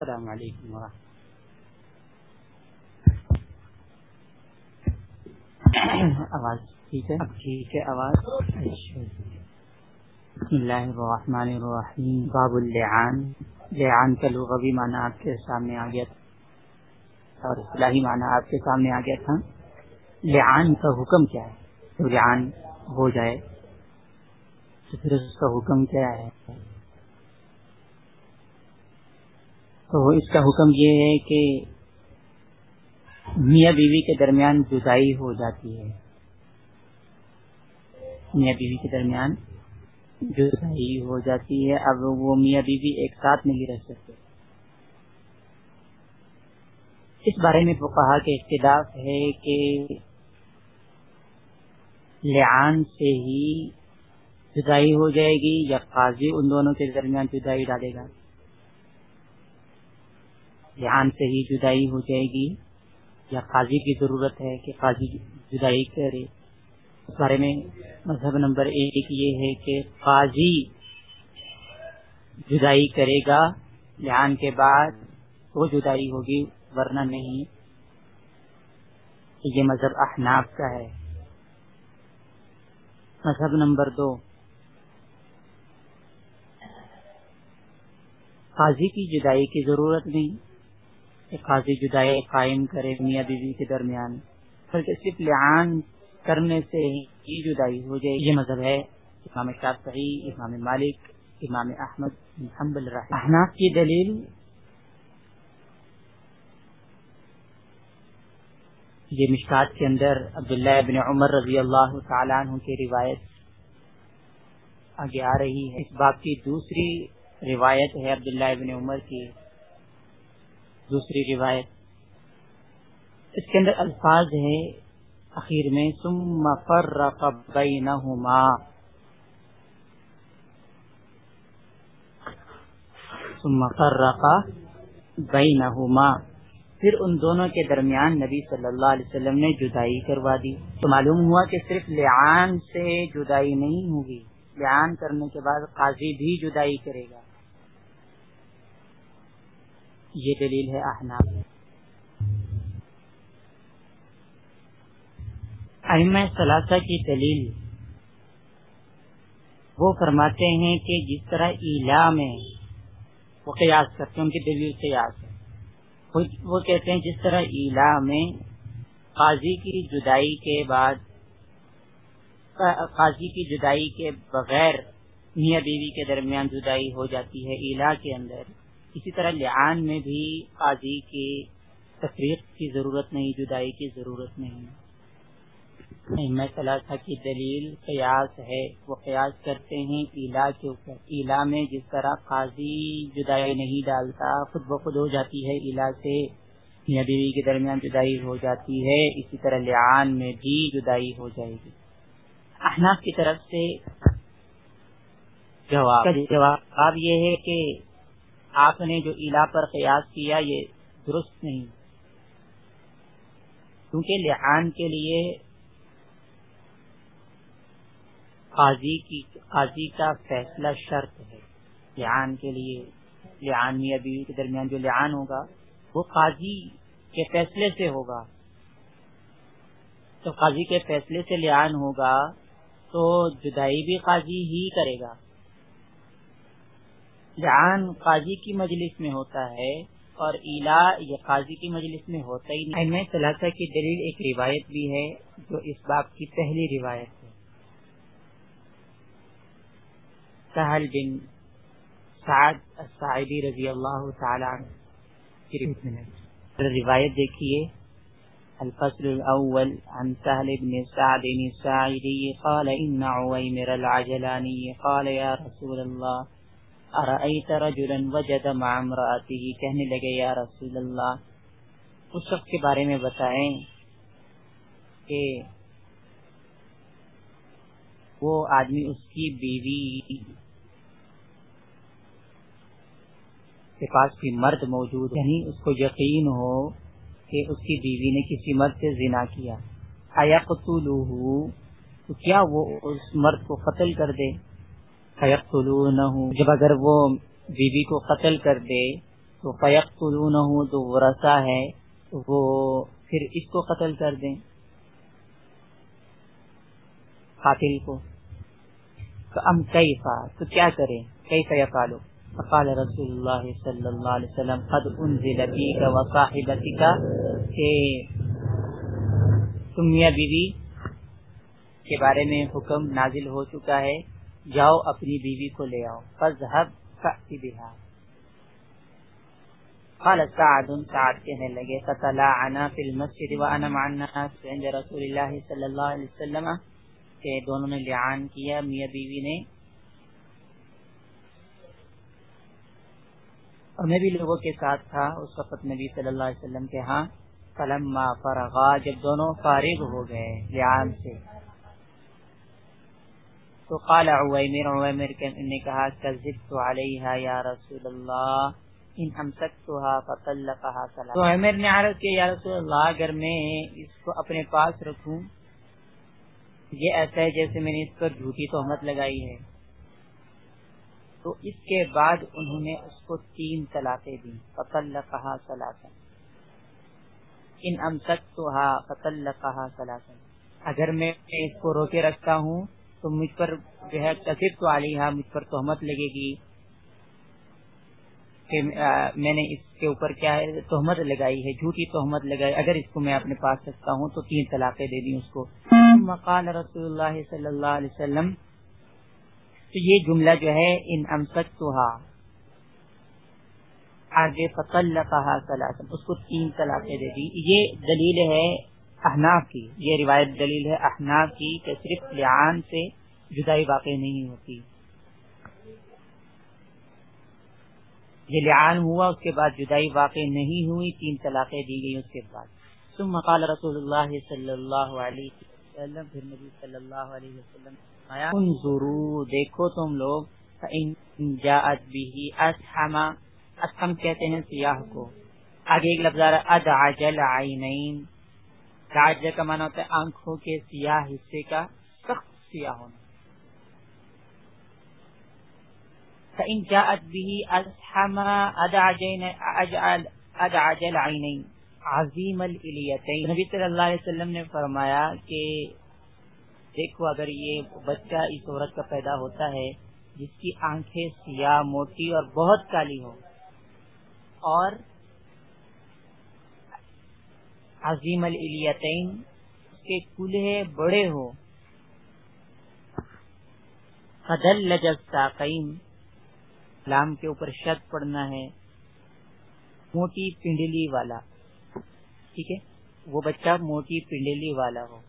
السلام علیکم ورحمۃ آواز ٹھیک ہے؟ اب ٹھیک ہے آواز۔ بسم اللہ الرحمن الرحیم۔ باب اللعان۔ لعان کا لغوی معنی آپ کے سامنے آ گیا تھا۔ اور اصلاحی معنی آپ کے سامنے آ گیا تھا۔ لعان کا حکم کیا ہے؟ لعان ہو جائے تو پھر اس کا حکم کیا ہے؟ تو اس کا حکم یہ ہے کہ میاں بیوی کے درمیان جدائی ہو جاتی ہے۔ میاں بیوی کے درمیان جدائی ہو جاتی ہے۔ اب وہ میاں بیوی ایک ساتھ نہیں رہ سکتے۔ اس بارے میں وہ کہا کہ اختلاف ہے کہ لعان سے ہی جدائی ہو جائے گی یا قاضی ان دونوں کے درمیان جدائی ڈالے گا۔ لحان سے ہی جدائی ہو جائے گی، یا قاضی کی ضرورت ہے کہ قاضی جدائی کرے۔ اس بارے میں مذہب نمبر ایک یہ ہے کہ قاضی جدائی کرے گا لحان کے بعد وہ جدائی ہوگی، ورنہ نہیں۔ یہ مذہب احناف کا ہے۔ مذہب نمبر دو۔ قاضی کی جدائی کی ضرورت نہیں۔ خاصی جدائی قائم کرے میاں بیوی کے درمیان۔ بلکہ صرف لعان کرنے سے ہی جدائی ہو جائے۔ یہ مذہب ہے۔ امام شافعی، امام مالک، امام احمد احناف کی دلیل؟ یہ مشکات کے اندر عبداللہ ابن عمر رضی اللہ تعالیٰ عنہ کی روایت آگے آ رہی ہے۔ اس بات کی دوسری روایت ہے عبداللہ ابن عمر کی۔ دوسری روایت۔ اس کے اندر الفاظ ہے اخیر میں، ثم فرق بینہما۔ ثم فرق بینہما۔ پھر ان دونوں کے درمیان نبی صلی اللہ علیہ وسلم نے جدائی کروا دی۔ تو معلوم ہوا کہ صرف لعان سے جدائی نہیں ہوگی۔ لعان کرنے کے بعد قاضی بھی جدائی کرے گا۔ یہ دلیل ہے احناف احمد ثلاثہ کی دلیل۔ وہ فرماتے ہیں کہ جس طرح ایلا میں وہ قیاس کرتے ہیں، ان کی دلیل قیاس ہے۔ وہ کہتے ہیں جس طرح ایلا میں قاضی کی جدائی کے بعد، قاضی کی جدائی کے بغیر میاں بیوی کے درمیان جدائی ہو جاتی ہے ایلا کے اندر۔ اسی طرح لعان میں بھی قاضی کی تفریق کی ضرورت نہیں جدائی کی ضرورت نہیں۔ میں ثلاثہ کی دلیل قیاس ہے۔ وہ قیاس کرتے ہیں ایلا کے اوپر۔ ایلا میں جس طرح قاضی جدائی نہیں ڈالتا خود بخود ہو جاتی ہے ایلا سے۔ میاں بیوی کے درمیان جدائی ہو جاتی ہے اسی طرح لعان میں بھی جدائی ہو جائے گی۔ احناف کی طرف سے جواب۔ جواب یہ ہے کہ آپ نے جو الا پر قیاس کیا یہ درست نہیں۔ کیونکہ لحان کے لیے قاضی کی قاضی کا فیصلہ شرط ہے۔ لحان کے لیے، لحان میاں بیوی کے درمیان جو لحان ہوگا، وہ قاضی کے فیصلے سے ہوگا۔ تو قاضی کے فیصلے سے لحان ہوگا تو جدائی بھی قاضی ہی کرے گا۔ جان قاضی کی مجلس میں ہوتا ہے اور ایلا یہ قاضی کی مجلس میں ہوتا ہی نہیں۔ میں ثلاثہ کی دلیل ایک روایت بھی ہے جو اس باپ کی پہلی روایت ہے۔ سہل بن سعد السعیدی رضی اللہ تعالی روایت دیکھیے۔ الفصل الاول عن سهل بن سعد الساعدي قال ان عويمر العجلاني قال يا رسول الله رجلا وجد مع امراته کہنے لگے، یا رسول اللہ، اس شخص کے بارے میں بتائیں کہ وہ آدمی اس کی بیوی کے پاس کوئی مرد موجود یعنی اس کو یقین ہو کہ اس کی بیوی نے کسی مرد سے زنا کیا۔ آیا قتلوہ تو کیا وہ اس مرد کو قتل کر دے؟ جب اگر وہ بیوی کو قتل کر دے، تو فیق تو ورثہ ہے، وہ پھر اس کو قتل کر دیں۔ قاتل کو۔ ام کئی فا تو کیا کریں؟ کئی فیقالو فقال رسول اللہ صلی اللہ علیہ وسلم، قد انزل بیک و صاحبتک کہ تم میاں بیوی کے بارے میں حکم نازل ہو چکا ہے۔ جاؤ اپنی بیوی کو لے آؤ فذهب فأتی بها قال سعد سعد کہنے لگے فتلعنا فی المسجد وانا مع الناس، عند رسول اللہ صلی اللہ علیہ وسلم، کہ دونوں نے لعان کیا، میاں بیوی نے۔ اور میں بھی لوگوں کے ساتھ تھا، اس وقت نبی صلی اللہ علیہ وسلم کے ہاں فلما فرغا، جب دونوں فارغ ہو گئے لعان سے۔ تو قال عویمر عویمر نے کہا، کذبت علیہا یا رسول اللہ ان امسکتها فطلقها ثلاث تو عویمر نے عرض کیا، یا رسول اللہ اگر میں اس کو اپنے پاس رکھوں، یہ ایسا ہے جیسے میں نے اس پر جھوٹی تہمت لگائی ہے۔ تو اس کے بعد انہوں نے اس کو تین طلاقیں دی فطل کہا سلاسن ان ام تک تو ہا فطل کہا سلاسن اگر میں اس کو روکے رکھتا ہوں تو مجھ پر جو ہے کثر تو علی مجھ پر تہمت لگے گی۔ کہ میں نے اس کے اوپر کیا ہے، تہمت لگائی ہے، جھوٹی تہمت لگائی۔ اگر اس کو میں اپنے پاس رکھتا ہوں تو تین طلاقیں دے دی اس کو۔ مقال رسول اللہ صلی اللہ علیہ وسلم، تو یہ جملہ جو ہے، ان امسک تو آگے فصل کہا اس کو تین طلاقیں دے دی۔ یہ دلیل ہے احناف کی۔ یہ روایت دلیل ہے احناف کی کہ صرف لعان سے جدائی واقع نہیں ہوتی۔ یہ لعان ہوا، اس کے بعد جدائی واقع نہیں ہوئی، تین طلاقیں دی گئی اس کے بعد۔ ثم قال رسول اللہ صلی اللہ علیہ وسلم، پھر نبی صلی اللہ علیہ وسلم انظروا، دیکھو تم لوگ ان جاءت به اسحما اسحم کہتے ہیں سیاہ کو۔ آگے ایک لفظ آ رہا ادعجل عینین راجہ کا معنی ہوتا ہے آنکھوں کے سیاہ حصے کا سخت سیاہ ہونا۔ فإن جاءت به أزحم عظیم الیتین نبی صلی اللہ علیہ وسلم نے فرمایا کہ دیکھو، اگر یہ بچہ، اس عورت کا پیدا ہوتا ہے، جس کی آنکھیں سیاہ، موٹی اور بہت کالی ہو اور عظیم الیتین کے کلے بڑے ہو قدل لجز ساقین لام کے اوپر شد پڑنا ہے۔ موٹی پنڈلی والا، ٹھیک ہے؟ وہ بچہ موٹی پنڈلی والا ہو۔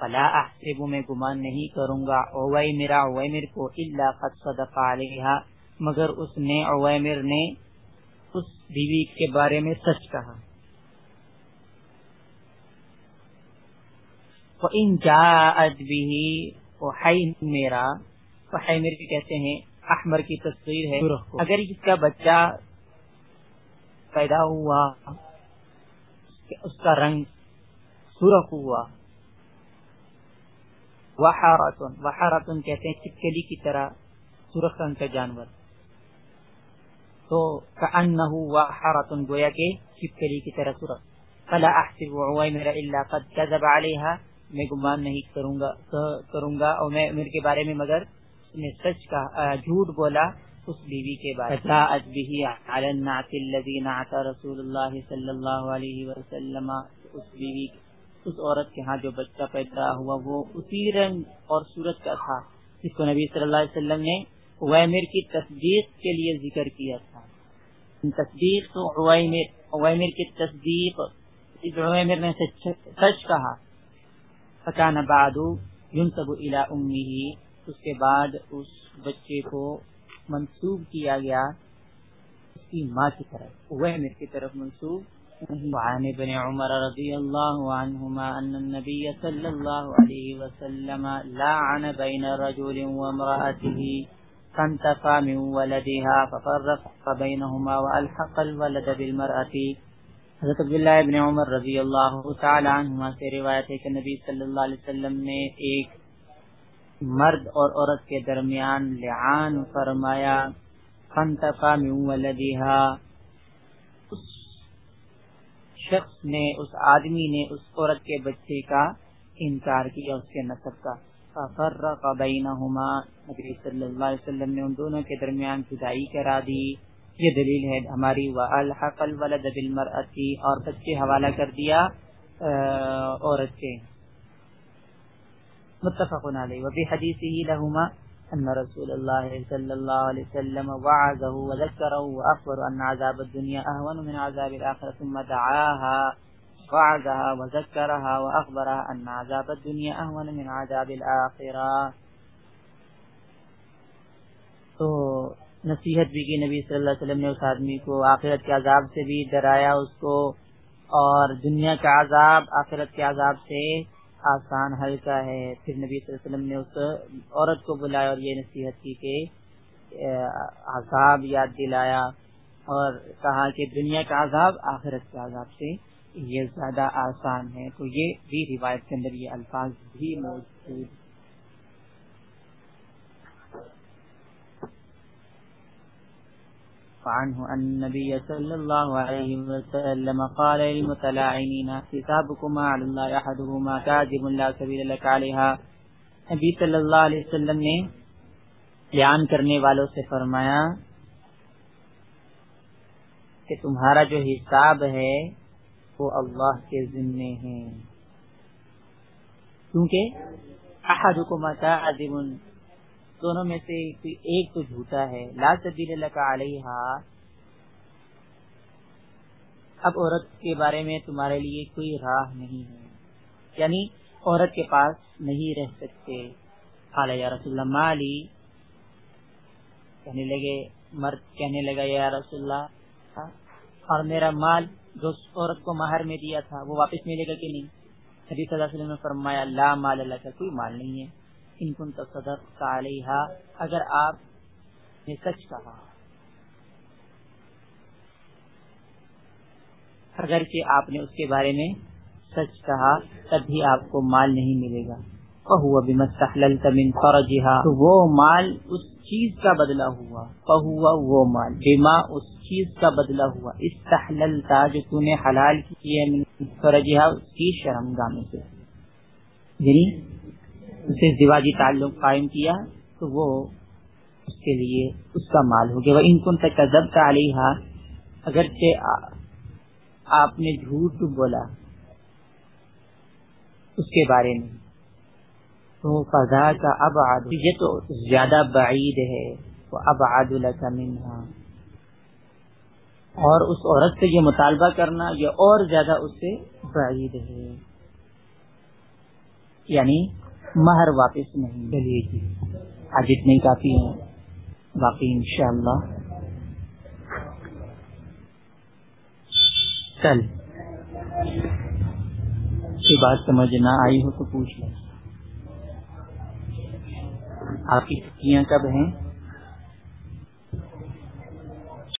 فلا احسب میں گمان نہیں کروں گا۔ اوئی میرا اویمر کو اللہ قد صدق علیہ مگر اس نے اویمر نے اس بیوی کے بارے میں سچ کہا۔ ان جاءت به میرا۔ بھی کہتے ہیں احمر کی تصویر ہے۔ اگر اس کا بچہ پیدا ہوا اس کا رنگ سرخ ہوا وحارتن وحارتن کہتے ہیں چپکلی کی طرح سرخ رنگ کا جانور۔ تو کأنہو گویا کہ چپکلی کی طرح سرخ فلا احسب عویمر الا قد کذب علیہا، میں گمان نہیں کروں گا کروں گا، اور میں امیر کے بارے میں مگر نے سچ کا جھوٹ بولا اس بیوی کے بارے رسول اللہ صلی اللہ علیہ وسلم، اس بیوی اس عورت کے ہاں جو بچہ پیدا ہوا، وہ اسی رنگ اور صورت کا تھا، جس کو نبی صلی اللہ علیہ وسلم نے ویمر کی تصدیق کے لیے ذکر کیا تھا۔ تصدیق تو ویمر کی تصدیق، اس ویمر نے سچ کہا۔ فکان بعد ينسب الى امه، اس کے بعد اس بچے کو منسوب کیا گیا۔ اس کی ماں کی طرف وہ کی طرف منسوب۔ وعن ابن عمر رضی اللہ عنہما ان النبی صلی اللہ علیہ وسلم لعن بین رجل وامرأته فانتفى من ولدها، ففرق بينهما والحق الولد بالمرأة. حضرت عبداللہ ابن عمر رضی اللہ تعالی عنہما سے روایت ہے کہ نبی صلی اللہ علیہ وسلم نے ایک مرد اور عورت کے درمیان لعان فرمایا فانتفا من ولدها. اس شخص نے، اس آدمی نے اس عورت کے بچے کا انکار کیا، اس کے نصب کا۔ ففرق بینہما۔ نبی صلی اللہ علیہ وسلم نے ان دونوں کے درمیان جدائی کرا دی۔ یہ دلیل ہے ہماری وَأَلْحَقَ الْوَلَدَ بِالْمَرْأَةِ۔ اور بچے حوالہ کر دیا عورت کے متفق علیہ۔ وفي حديثه لهما أن رسول الله صلى الله عليه وسلم وعظه وذكره وأخبر أن عذاب الدنيا أهون من عذاب الآخرة ثم دعاها۔ وعظها وذكرها وأخبرها أن عذاب الدنيا أهون من عذاب الآخرة. تو نصیحت بھی کی نبی صلی اللہ علیہ وسلم نے اس آدمی کو آخرت کے عذاب سے بھی ڈرایا اس کو اور دنیا کا عذاب آخرت کے عذاب سے آسان ہلکا ہے۔ پھر نبی صلی اللہ علیہ وسلم نے اس عورت کو بلایا اور یہ نصیحت کی کہ عذاب یاد دلایا اور کہا کہ دنیا کا عذاب آخرت کے عذاب سے یہ زیادہ آسان ہے، تو یہ بھی روایت کے اندر یہ الفاظ بھی موجود عنه أن النبي صلى الله عليه وسلم قال للمتلاعنين حسابكما على الله أحدهما كاذب لا سبيل لك عليها نبی صلی اللہ علیہ وسلم نے بیان کرنے والوں سے فرمایا کہ تمہارا جو حساب ہے وہ اللہ کے ذمے ہے کیونکہ احدکما کاذب دونوں میں سے کوئی ایک تو جھوٹا ہے۔ لا سبیل لکا علیہ اب عورت کے بارے میں تمہارے لیے کوئی راہ نہیں ہے۔ یعنی عورت کے پاس نہیں رہ سکتے۔ خالا یا رسول اللہ، مالی؟ کہنے لگے، مرد کہنے لگا، یا رسول اللہ اور میرا مال جو عورت کو مہر میں دیا تھا، وہ واپس ملے گا کہ نہیں؟ حدیث صلی اللہ علیہ وسلم نے فرمایا، لا مال اللہ کا کوئی مال نہیں ہے۔ ان کن تصدق علیہ اگر آپ نے سچ کہا، اگر کہ آپ نے اس کے بارے میں سچ کہا، تب بھی آپ کو مال نہیں ملے گا۔ پہو ابھی مستحل تمن تو وہ مال اس چیز کا بدلا ہوا پہوا وہ مال بیما اس چیز کا بدلا ہوا استحلل تھا جو تم نے حلال کی ہے فرجہ اس کی شرم گانے سے۔ یعنی اسے زواجی تعلق قائم کیا، تو وہ اس کے لیے اس کا مال ہو گیا۔ وہ ان کن تک ضب کا علیہ اگرچہ آپ نے جھوٹ بولا اس کے بارے میں۔ تو فضا کا اب یہ تو زیادہ بعید ہے۔ وہ اب عاد منہا۔ اور اس عورت سے یہ مطالبہ کرنا یہ اور زیادہ اس سے بعید ہے۔ یعنی مہر واپس نہیں۔ چلیے جی۔ آج اتنے کافی ہیں باقی انشاءاللہ۔ کل کی بات سمجھ نہ آئی ہو تو پوچھ لیں۔ آپ کی چھٹیاں کب ہیں؟